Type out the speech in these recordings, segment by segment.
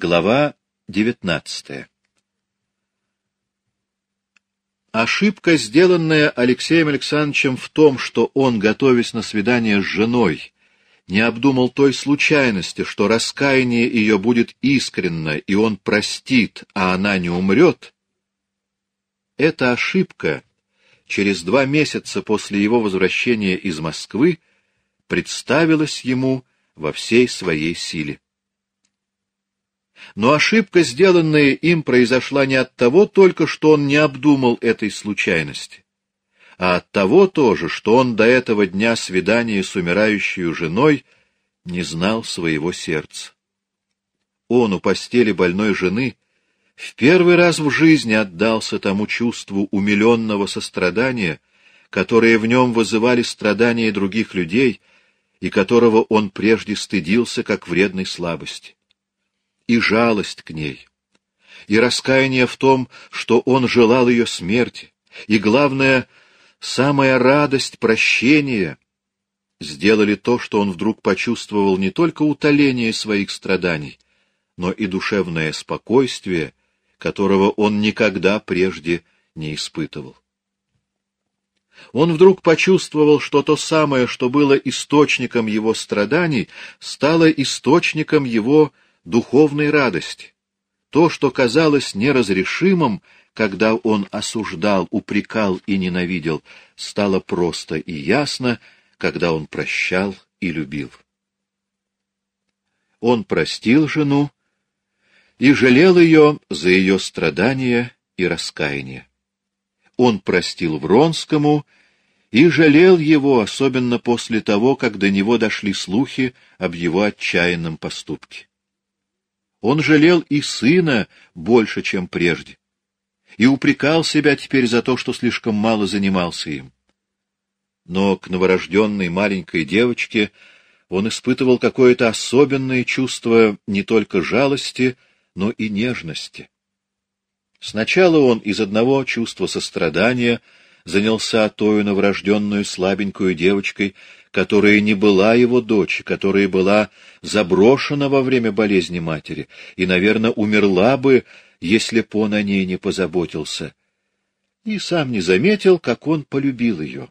Глава девятнадцатая Ошибка, сделанная Алексеем Александровичем в том, что он, готовясь на свидание с женой, не обдумал той случайности, что раскаяние ее будет искренно, и он простит, а она не умрет, эта ошибка через два месяца после его возвращения из Москвы представилась ему во всей своей силе. Но ошибка, сделанная им, произошла не от того только, что он не обдумал этой случайности, а от того тоже, что он до этого дня свидания с умирающей женой не знал своего сердца. Он у постели больной жены в первый раз в жизни отдался тому чувству умиленного сострадания, которое в нем вызывали страдания других людей и которого он прежде стыдился как вредной слабости и жалость к ней, и раскаяние в том, что он желал ее смерти, и, главное, самая радость прощения. Сделали то, что он вдруг почувствовал не только утоление своих страданий, но и душевное спокойствие, которого он никогда прежде не испытывал. Он вдруг почувствовал, что то самое, что было источником его страданий, стало источником его духовной радости. То, что казалось неразрешимым, когда он осуждал, упрекал и ненавидел, стало просто и ясно, когда он прощал и любил. Он простил жену и жалел ее за ее страдания и раскаяние. Он простил Вронскому и жалел его, особенно после того, как до него дошли слухи об его отчаянном поступке. Он жалел и сына больше, чем прежде, и упрекал себя теперь за то, что слишком мало занимался им. Но к новорожденной маленькой девочке он испытывал какое-то особенное чувство не только жалости, но и нежности. Сначала он из одного чувства сострадания занялся тою новорожденную слабенькую девочкой, которая не была его дочь, которая была заброшена во время болезни матери и, наверное, умерла бы, если б он о ней не позаботился. И сам не заметил, как он полюбил ее.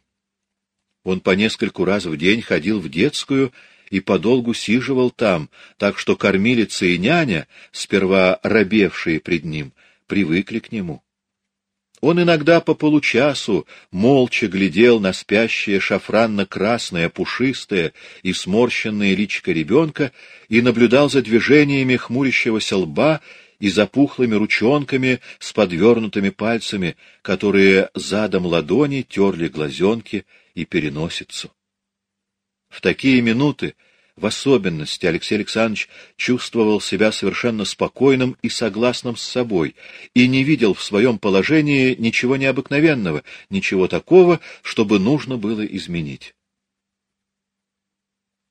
Он по нескольку раз в день ходил в детскую и подолгу сиживал там, так что кормилица и няня, сперва робевшие пред ним, привыкли к нему. Он иногда по получасу молча глядел на спящее шафранно-красное, пушистое и сморщенное личико ребенка и наблюдал за движениями хмурящегося лба и запухлыми ручонками с подвернутыми пальцами, которые задом ладони терли глазенки и переносицу. В такие минуты в особенности Алексей Александрович чувствовал себя совершенно спокойным и согласным с собой, и не видел в своем положении ничего необыкновенного, ничего такого, чтобы нужно было изменить.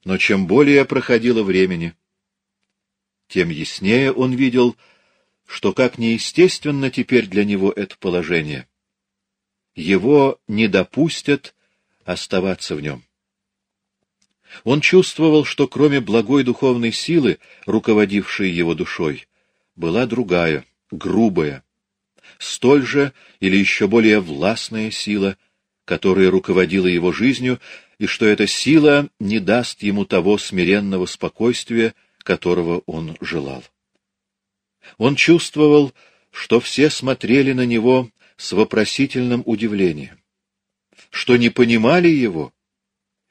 Но чем более проходило времени, тем яснее он видел, что как неестественно теперь для него это положение. Его не допустят оставаться в нем. Он чувствовал, что кроме благой духовной силы, руководившей его душой, была другая, грубая, столь же или еще более властная сила, которая руководила его жизнью, и что эта сила не даст ему того смиренного спокойствия, которого он желал. Он чувствовал, что все смотрели на него с вопросительным удивлением, что не понимали его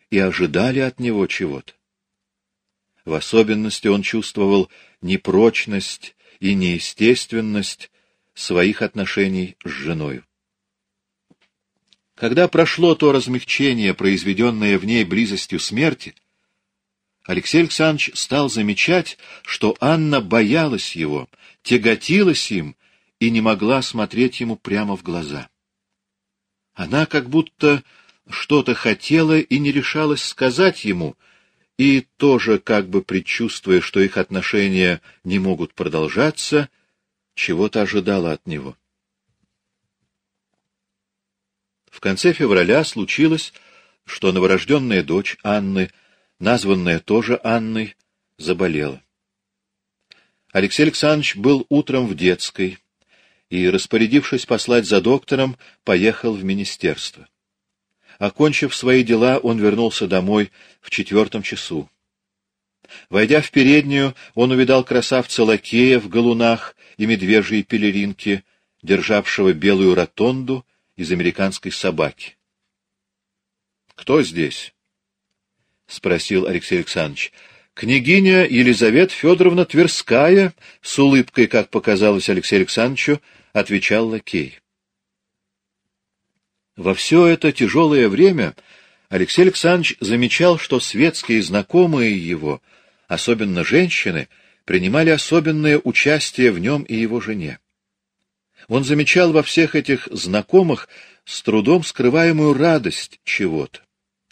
и ожидали от него чего-то. В особенности он чувствовал непрочность и неестественность своих отношений с женой. Когда прошло то размягчение, произведенное в ней близостью смерти, Алексей Александрович стал замечать, что Анна боялась его, тяготилась им и не могла смотреть ему прямо в глаза. Она как будто что-то хотела и не решалась сказать ему, и тоже, как бы предчувствуя, что их отношения не могут продолжаться, чего-то ожидала от него. В конце февраля случилось, что новорожденная дочь Анны, названная тоже Анной, заболела. Алексей Александрович был утром в детской и, распорядившись послать за доктором, поехал в министерство. Окончив свои дела, он вернулся домой в четвертом часу. Войдя в переднюю, он увидал красавца лакея в галунах и медвежьей пелеринке, державшего белую ротонду из американской собаки. — Кто здесь? — спросил Алексей Александрович. — Княгиня Елизавета Федоровна Тверская, с улыбкой, как показалось Алексею Александровичу, отвечал лакей. Во все это тяжелое время Алексей Александрович замечал, что светские знакомые его, особенно женщины, принимали особенное участие в нем и его жене. Он замечал во всех этих знакомых с трудом скрываемую радость чего-то,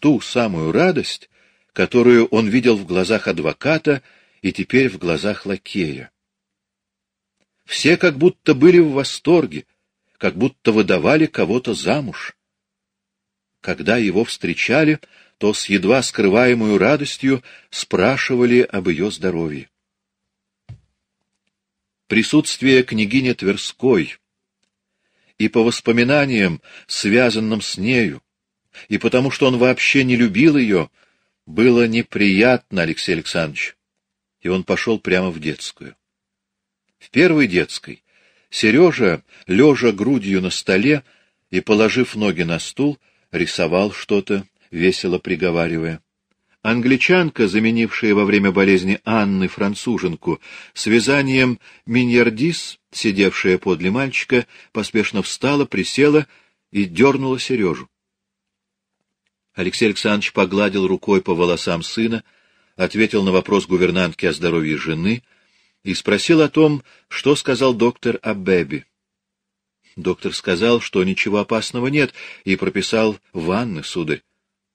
ту самую радость, которую он видел в глазах адвоката и теперь в глазах лакея. Все как будто были в восторге, как будто выдавали кого-то замуж. Когда его встречали, то с едва скрываемой радостью спрашивали об ее здоровье. Присутствие княгини Тверской и по воспоминаниям, связанным с нею, и потому что он вообще не любил ее, было неприятно Алексею Александровичу, и он пошел прямо в детскую. В первой детской Сережа, лежа грудью на столе и положив ноги на стул, рисовал что-то, весело приговаривая. Англичанка, заменившая во время болезни Анны француженку, с вязанием миньердис, сидевшая подле мальчика, поспешно встала, присела и дернула Сережу. Алексей Александрович погладил рукой по волосам сына, ответил на вопрос гувернантки о здоровье жены — и спросил о том, что сказал доктор о Бэби. Доктор сказал, что ничего опасного нет, и прописал ванны, сударь.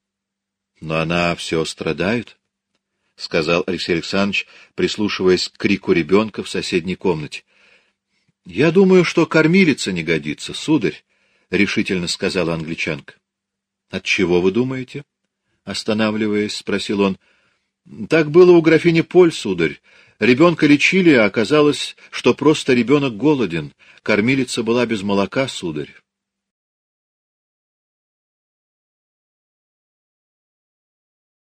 — Но она все страдает, — сказал Алексей Александрович, прислушиваясь к крику ребенка в соседней комнате. — Я думаю, что кормилица не годится, сударь, — решительно сказала англичанка. — Отчего вы думаете? — останавливаясь, спросил он. — Так было у графини Поль, сударь. Ребенка лечили, а оказалось, что просто ребенок голоден. Кормилица была без молока, сударь.